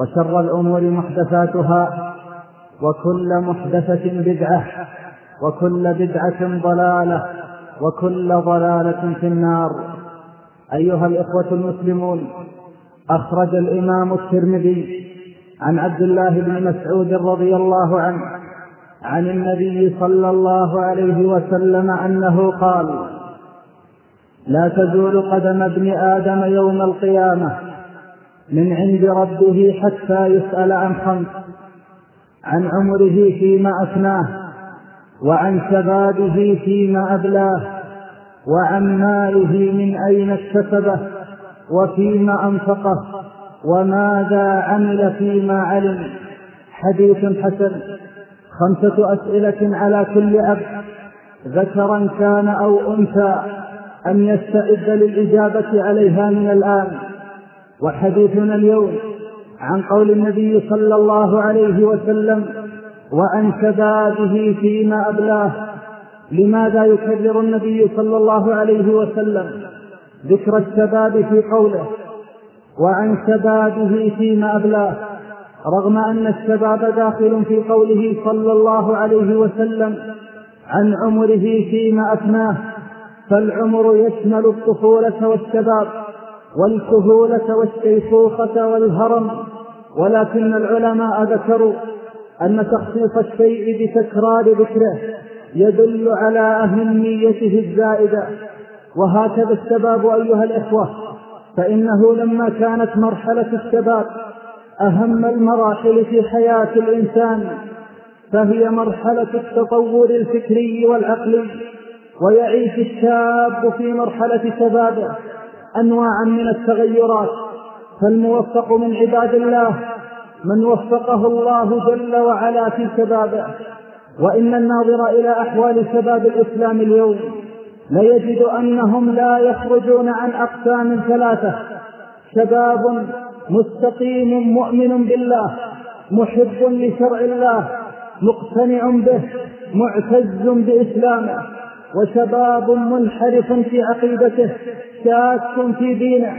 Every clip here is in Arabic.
وشر الأمور محدثاتها وكل محدثة بدعة وكل بدعة ضلالة وكل ضلالة في النار. أيها الإخوة المسلمون أخرج الإمام الترمذي عن عبد الله بن مسعود رضي الله عنه عن النبي صلى الله عليه وسلم أنه قال لا تزول قدم ابن آدم يوم القيامة من عند ربه حتى يسأل عن خمس عن عمره فيما أفناه وعن شبابه فيما أبلاه وعن ماله من أين اكتسبه وفيما أنفقه وماذا عمل فيما علم. حديث حسن. خمسة أسئلة على كل عبد ذكرا كان أو أنثى أن يستعد للإجابة عليها من الآن. وحديثنا اليوم عن قول النبي صلى الله عليه وسلم وعن شبابه فيما أبلاه لماذا يكرر النبي صلى الله عليه وسلم ذكر الشباب في قوله وعن شبابه فيما أبلاه رغم أن الشباب داخل في قوله صلى الله عليه وسلم عن عمره فيما أفناه فالعمر يشمل الطفولة والشباب. والكهولة والشيخوخة والهرم ولكن العلماء ذكروا أن تخصيص الشيء بتكرار ذكره يدل على أهميته الزائدة. وهكذا الشباب أيها الإخوة فإنه لما كانت مرحلة الشباب أهم المراحل في حياة الإنسان فهي مرحلة التطور الفكري والعقلي ويعيش الشاب في مرحلة شبابه. أنواعا من التغيرات فالموفق من عباد الله من وفقه الله جل وعلا في شبابه وإن الناظر إلى أحوال شباب الإسلام اليوم ليجد أنهم لا يخرجون عن أقسام ثلاثة شباب مستقيم مؤمن بالله محب لشرع الله مقتنع به معتز بإسلامه وشباب منحرف في عقيدته. شاك في دينه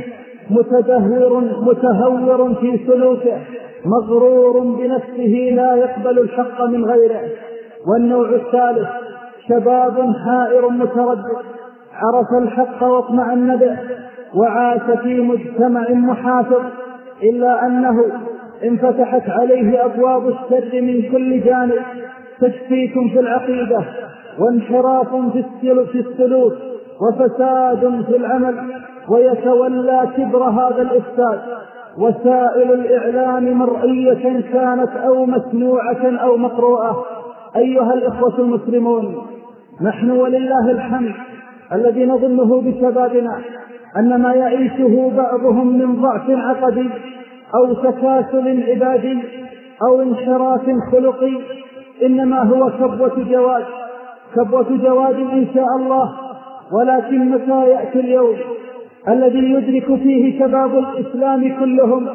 متدهور متهور في سلوكه مغرور بنفسه لا يقبل الحق من غيره. والنوع الثالث شباب حائر متردد عرف الحق واطمأن به وعاش في مجتمع محافظ إلا أنه انفتحت عليه أبواب الشر من كل جانب تشكيك في العقيدة وانحراف في السلوك وفساد في العمل ويتولى كبر هذا الإفساد. وسائل الإعلام مرئية كانت أو مسموعة أو مقروءة. أيها الإخوة المسلمون نحن ولله الحمد الذي نظنه بشبابنا أن ما يعيشه بعضهم من ضعف عقدي أو تكاسل عبادي أو انحراف خلقي إنما هو كبوة جواد. كبوة جواد إن شاء الله ولكن متى يأتي اليوم الذي يدرك فيه شباب الإسلام كلهم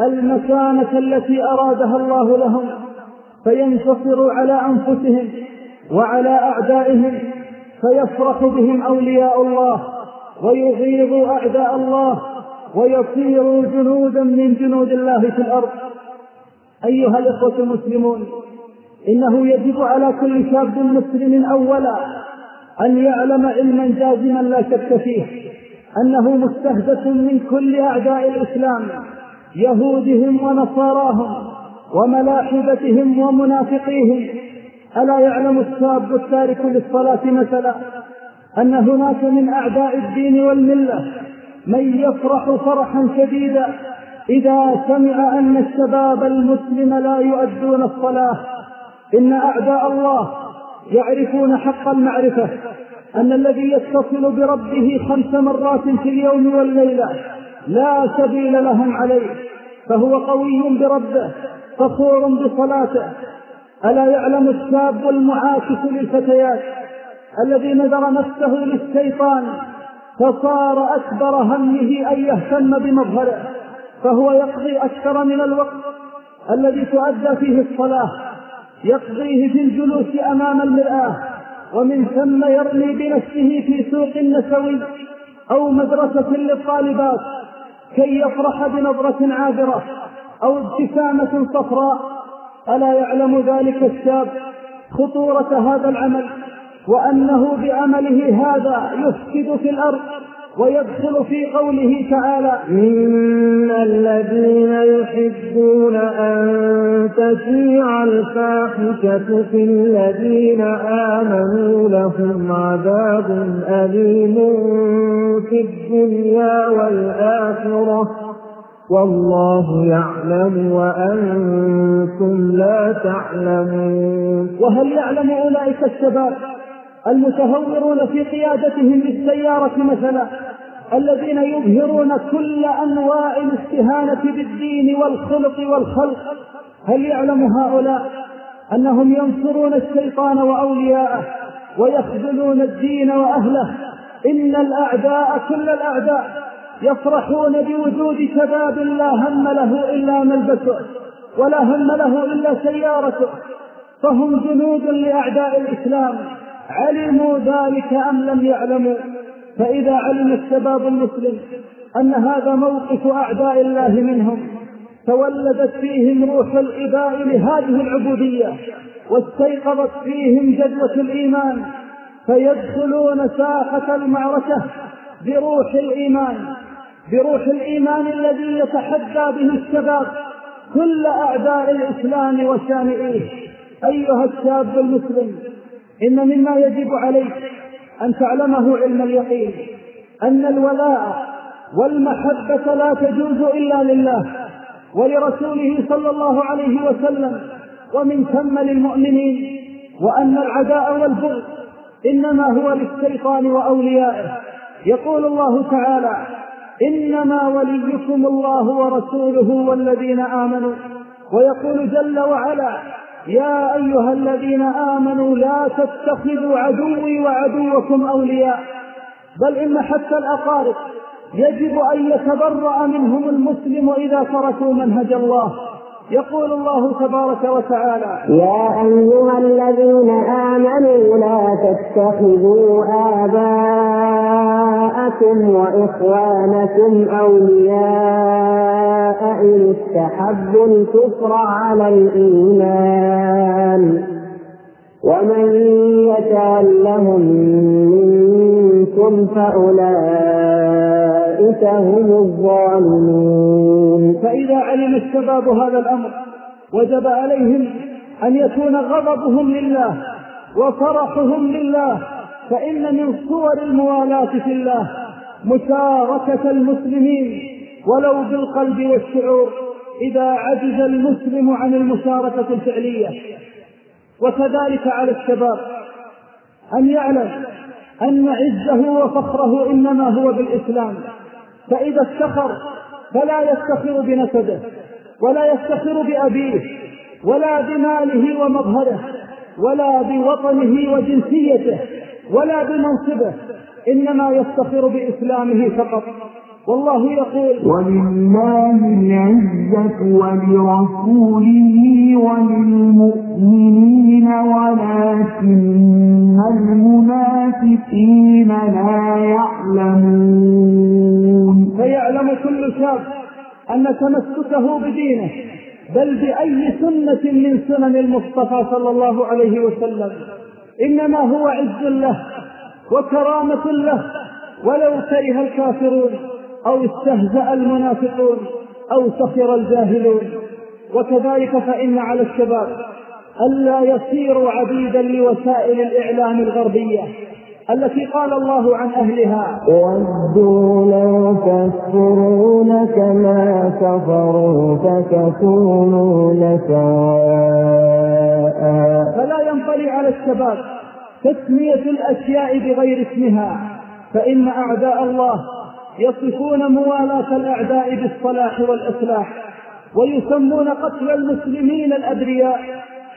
المكانة التي أرادها الله لهم فينتصروا على أنفسهم وعلى أعدائهم فيفرح بهم أولياء الله ويغيظ أعداء الله ويصيروا جنودا من جنود الله في الأرض. أيها الإخوة المسلمون إنه يجب على كل شاب مسلم أولا أن يعلم علما جازما لا شك فيه أنه مستهدف من كل أعداء الإسلام يهودهم ونصاراهم وملاحدتهم ومنافقيهم. ألا يعلم الشاب التارك للصلاة مثلا أن هناك من أعداء الدين والملة من يفرح فرحا شديدا إذا سمع أن الشباب المسلم لا يؤدون الصلاة؟ إن أعداء الله يعرفون حق المعرفة أن الذي يتصل بربه خمس مرات في اليوم والليلة لا سبيل لهم عليه فهو قوي بربه فخور بصلاته. ألا يعلم الشاب المعاكس للفتيات؟ الذي نذر نفسه للشيطان فصار أكبر همه أن يهتم بمظهره فهو يقضي أكثر من الوقت الذي تؤدى فيه الصلاة. يقضيه في الجلوس أمام المرآة ومن ثم يرمي بنفسه في سوق النسوي أو مدرسة للطالبات كي يفرح بنظرة عابرة أو ابتسامة صفراء. ألا يعلم ذلك الشاب خطورة هذا العمل وأنه بعمله هذا يفسد في الأرض. ويدخل في قوله تعالى إن الذين يحبون أن تشيع الفاحشة في الذين آمنوا لهم عذاب أليم في الدنيا والآخرة والله يعلم وأنتم لا تعلمون. وهل يعلم أولئك الشباب؟ المتهورون في قيادتهم للسيارة مثلا الذين يظهرون كل أنواع الاستهانة بالدين والخلق والخلق. هل يعلم هؤلاء أنهم ينصرون الشيطان وأولياءه ويخذلون الدين وأهله؟ إن الأعداء كل الأعداء يفرحون بوجود شباب لا هم له إلا ملبسه ولا هم له إلا سيارته. فهم جنود لأعداء الإسلام. علموا ذلك أم لم يعلموا؟ فإذا علم الشباب المسلم أن هذا موقف أعداء الله منهم تولدت فيهم روح الإباء لهذه العبودية واستيقظت فيهم جدوة الإيمان فيدخلون ساحة المعركة بروح الإيمان بروح الإيمان الذي يتحدى به الشباب كل أعداء الإسلام وشانئيه أيها الشاب المسلم إن مما يجب عليك أن تعلمه علم اليقين أن الولاء والمحبة لا تجوز إلا لله ولرسوله صلى الله عليه وسلم ومن ثم للمؤمنين وأن العداء والبغض إنما هو للشيطان وأوليائه. يقول الله تعالى إنما وليكم الله ورسوله والذين آمنوا. ويقول جل وعلا يا أيها الذين آمنوا لا تتخذوا عدوي وعدوكم أولياء بل إن حتى الأقارب يجب أن يتبرأ منهم المسلم إذا تركوا منهج الله. يقول الله تبارك وتعالى يا أيها الذين آمنوا لا تتخذوا آباءكم وإخوانكم أولياء إن استحبوا الكفر على الإيمان ومن يتولهم منكم فأولئك هم الظالمون. فإذا علم الشباب هذا الأمر وجب عليهم أن يكون غضبهم لله وفرحهم لله فإن من صور الموالاة في الله مشاركة المسلمين ولو بالقلب والشعور إذا عجز المسلم عن المشاركة الفعلية. وكذلك على الشباب أن يعلم أن عزه وفخره إنما هو بالإسلام. فإذا افتخر فلا يفتخر بنسبه ولا يفتخر بأبيه ولا بماله ومظهره ولا بوطنه وجنسيته ولا بمنصبه إنما يفتخر بإسلامه فقط. والله يقول ولله العزة ولرسوله وللمؤمنين ولكن المنافقين لا يعلمون. فيعلم كل شاب أن تمسكه بدينه بل بأي سنة من سنن المصطفى صلى الله عليه وسلم. إنما هو عز له وكرامة له ولو كره الكافرون أو استهزأ المنافقون أو سخر الجاهلون. وكذلك فإن على الشباب ألا يصيروا عبيدا لوسائل الإعلام الغربية. التي قال الله عن أهلها. ودوا لو تكفرون كما كفروا فتكونون سواء فلا ينطلي على الشباب تسمية الأشياء بغير اسمها فإن أعداء الله يصفون موالاة الأعداء بالصلاح والإصلاح ويسمون قتل المسلمين الأبرياء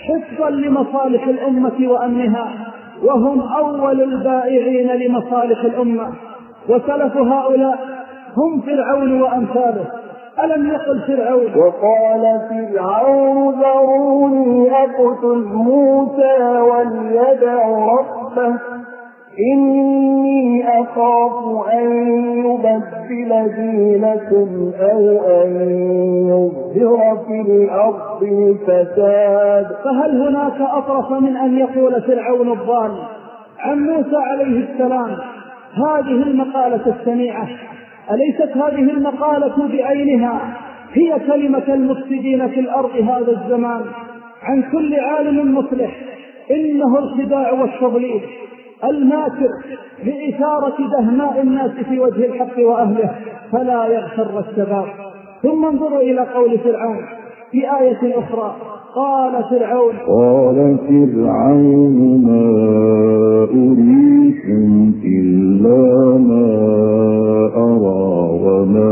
حفظا لمصالح الأمة وأمنها. وهم أول البائعين لمصالح الأمة وسلف هؤلاء هم فرعون وأمثاله ألم يقل فرعون؟ وقال فرعون ذروني أقتل موسى وليدع ربه. إني أخاف أن يبدل دينكم أو أن يظهر في الأرض الفساد. فهل هناك أطرف من أن يقول فرعون الضال عن موسى عليه السلام هذه المقالة السميعة. أليست هذه المقالة بعينها؟ هي كلمة المفسدين في الأرض هذا الزمان. عن كل عالم مصلح إنه الخداع والتضليل. الماكر لإثارة دهماء الناس في وجه الحق وأهله فلا يغتر الشباب ثم انظروا إلى قول فرعون في آية أخرى قال فرعون قال فرعون ما أريكم إلا ما أرى وما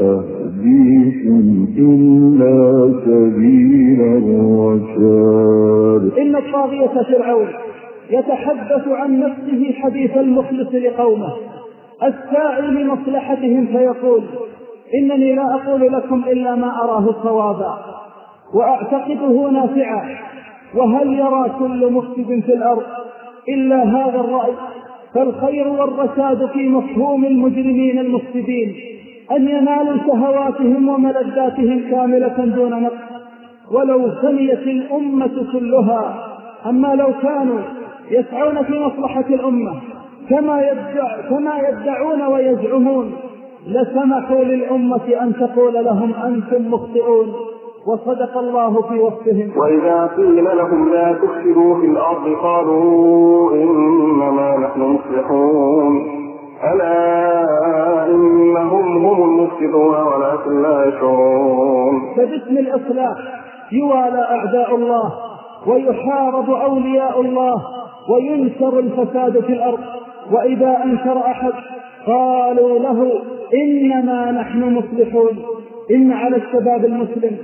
أهديكم إلا سبيل الرشاد. إن الطاغية فرعون يتحدث عن نفسه حديث المخلص لقومه الساعي لمصلحتهم فيقول إنني لا أقول لكم إلا ما أراه صوابا وأعتقده نافعا وهل يرى كل مفسد في الأرض إلا هذا الرأي؟ فالخير والرشاد في مفهوم المجرمين المفسدين أن ينالوا شهواتهم وملذاتهم كاملة دون نقص ولو فنيت الأمة كلها أما لو كانوا يسعون في مصلحة الأمة. كما يدع كما يدعون ويزعمون. لسمحوا للأمة أن تقول لهم أنتم مخطئون. وصدق الله في وصفهم. وإذا قيل لهم لا تفسدوا في الأرض قالوا إنما نحن مصلحون. ألا إنهم هم المفسدون ولكن لا يشعرون. فباسم الإصلاح يوالى أعداء الله. ويحارب أولياء الله وينشر الفساد في الأرض. وإذا أنكر أحد قالوا له إنما نحن مصلحون. إن على الشباب المسلم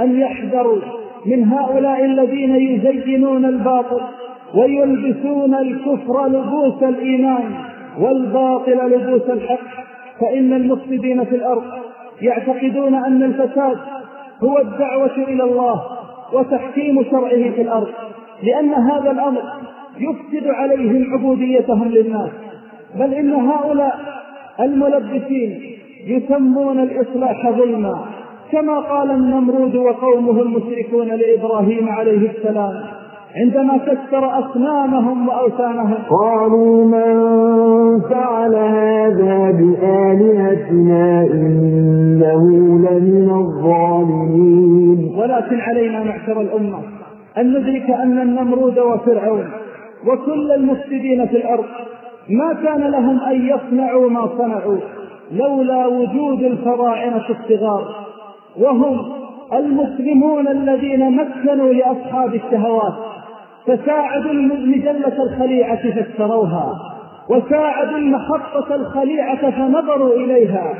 أن يحذروا من هؤلاء الذين يزينون الباطل ويلبسون الكفر لبوس الإيمان والباطل لبوس الحق. فإن المفسدين في الأرض يعتقدون أن الفساد هو الدعوة إلى الله وتحكيم شرعه في الأرض لأن هذا الأمر يفسد عليهم عبوديتهم للناس. بل إن هؤلاء الملبسين يسمون الإصلاح ظلما كما قال النمرود وقومه المشركون لإبراهيم عليه السلام عندما كسر أصنامهم وأوثانهم. قالوا من فعل هذا بآلهتنا إنه لمن الظالمين؟ ولكن علينا معشر الأمة أن ندرك أن النمرود وفرعون وكل المفسدين في الأرض ما كان لهم أن يصنعوا ما صنعوا لولا وجود الفراعنة الصغار وهم المسلمون الذين مكنوا لأصحاب الشهوات فساعدوا المجلة الخليعة فاشتروها وساعدوا المحطة الخليعة فنظروا إليها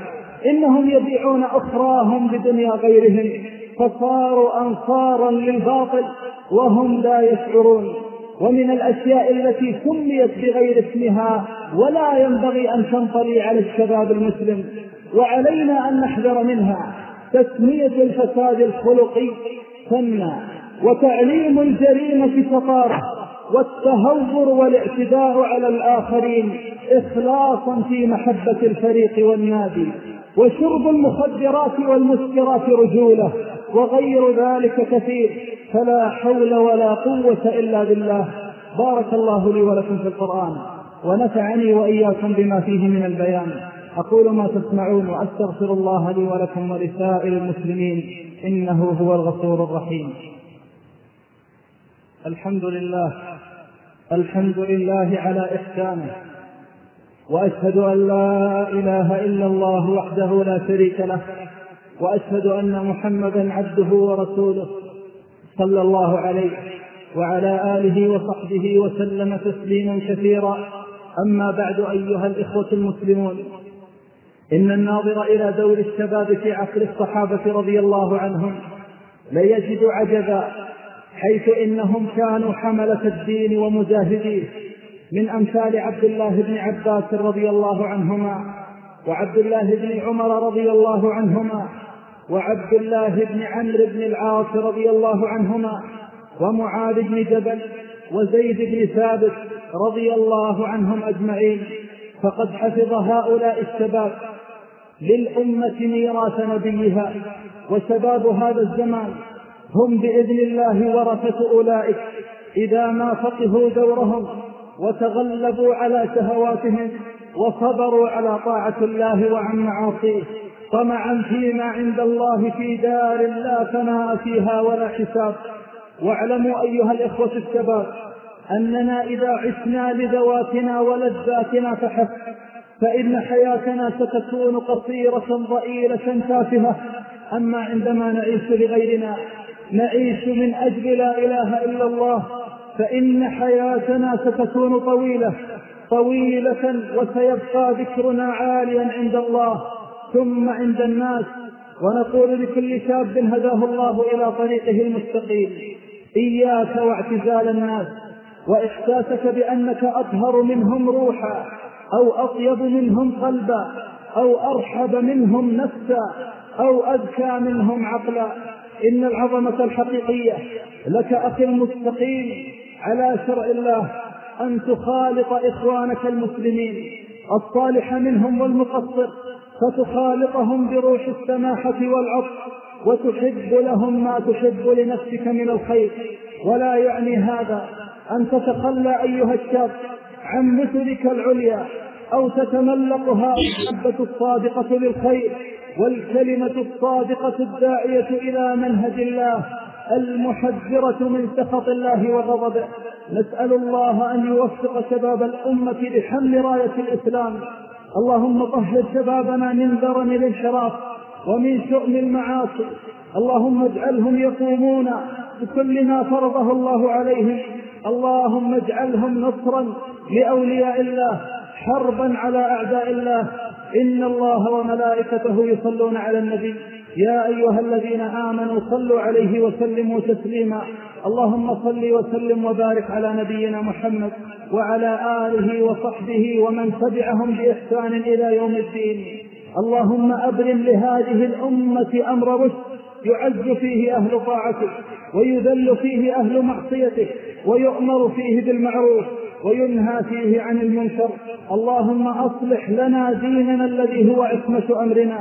إنهم يبيعون أخراهم بدنيا غيرهم فصاروا أنصارا للباطل وهم لا يشعرون. ومن الأشياء التي سميت بغير اسمها ولا ينبغي أن تنطلي على الشباب المسلم وعلينا أن نحذر منها. تسمية الفساد الخلقي فنا وتعليم الجريمة سطارة والتهور والاعتداء على الآخرين إخلاصا في محبة الفريق والنادي وشرب المخدرات والمسكرات رجولة. وغير ذلك كثير فلا حول ولا قوة إلا بالله. بارك الله لي ولكم في القرآن ونفعني وإياكم بما فيه من البيان. أقول ما تسمعون وأستغفر الله لي ولكم ولسائر المسلمين إنه هو الغفور الرحيم. الحمد لله الحمد لله على إحسانه وأشهد أن لا إله إلا الله وحده لا شريك له وأشهد أن محمدا عبده ورسوله صلى الله عليه وعلى آله وصحبه وسلم تسليما كثيرا. أما بعد أيها الإخوة المسلمون إن الناظر إلى دور الشباب في عصر الصحابة رضي الله عنهم ليجد عجبا حيث إنهم كانوا حملة الدين ومجاهديه من أمثال عبد الله بن عباس رضي الله عنهما وعبد الله بن عمر رضي الله عنهما وعبد الله بن عمرو بن العاص رضي الله عنهما ومعاذ بن جبل وزيد بن ثابت رضي الله عنهم أجمعين. فقد حفظ هؤلاء الشباب للأمة ميراث نبيها وشباب هذا الزمان هم بإذن الله ورثة أولئك. إذا ما فقهوا دورهم وتغلبوا على شهواتهم وصبروا على طاعة الله وعن معاصيه طمعا فيما عند الله في دار لا فناء فيها ولا حساب. واعلموا أيها الإخوة الشباب أننا إذا عشنا لذواتنا ولذاتنا فحسب فإن حياتنا ستكون قصيرة ضئيلة تافهة. أما عندما نعيش لغيرنا نعيش من أجل لا إله إلا الله فإن حياتنا ستكون طويلة طويلة وسيبقى ذكرنا عاليا عند الله. ثم عند الناس ونقول لكل شاب هداه الله إلى طريقه المستقيم إياك واعتزال الناس وإحساسك بأنك أطهر منهم روحا أو أطيب منهم قلبا أو أرحب منهم نفسا أو أذكى منهم عقلا. إن العظمة الحقيقية لك أخي المستقيم على شرع الله أن تخالط إخوانك المسلمين الصالح منهم والمقصر. فتخالطهم بروح السماحة والعطف وتحب لهم ما تحب لنفسك من الخير. ولا يعني هذا أن تتخلى أيها الشاب عن مثلك العليا أو تتملقها المحبة الصادقة للخير والكلمة الصادقة الداعية إلى منهج الله المحذرة من سخط الله وغضبه. نسأل الله أن يوفق شباب الأمة لحمل راية الإسلام. اللهم طهر شبابنا من ذرن الانحراف ومن شؤم المعاصي. اللهم اجعلهم يقومون بكل ما فرضه الله عليهم. اللهم اجعلهم نصرا لأولياء الله حربا على أعداء الله. إن الله وملائكته يصلون على النبي. يا أيها الذين آمنوا صلوا عليه وسلموا تسليما. اللهم صل وسلم وبارك على نبينا محمد. وعلى آله وصحبه ومن تبعهم بإحسان إلى يوم الدين. اللهم أبرم لهذه الأمة أمر رشد يعز فيه أهل طاعتك ويذل فيه أهل معصيتك ويؤمر فيه بالمعروف وينهى فيه عن المنكر. اللهم أصلح لنا ديننا الذي هو عصمة أمرنا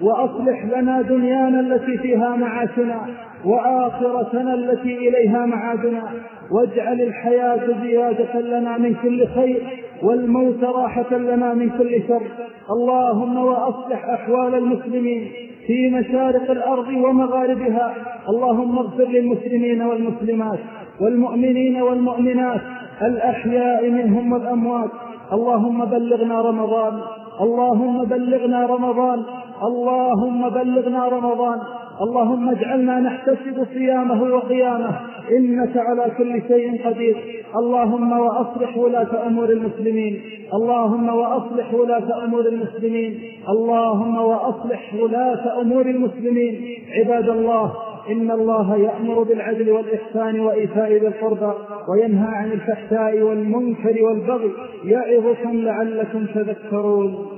وأصلح لنا دنيانا التي فيها معاشنا. وآخرتنا التي إليها معادنا. واجعل الحياة زيادة لنا من كل خير والموت راحة لنا من كل شر. اللهم وأصلح أحوال المسلمين في مشارق الأرض ومغاربها. اللهم اغفر للمسلمين والمسلمات والمؤمنين والمؤمنات الأحياء منهم والأموات. اللهم بلغنا رمضان. اللهم بلغنا رمضان. اللهم بلغنا رمضان. اللهم اجعلنا نحتسب صيامه وقيامه. إنك على كل شيء قدير. اللهم وأصلح ولاة أمور المسلمين. اللهم وأصلح ولاة أمور المسلمين. اللهم وأصلح ولاة أمور المسلمين. عباد الله إن الله يأمر بالعدل والإحسان وإيتاء ذي القربى وينهى عن الفحشاء والمنكر والبغي. يعظكم لعلكم تذكرون.